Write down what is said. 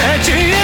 promete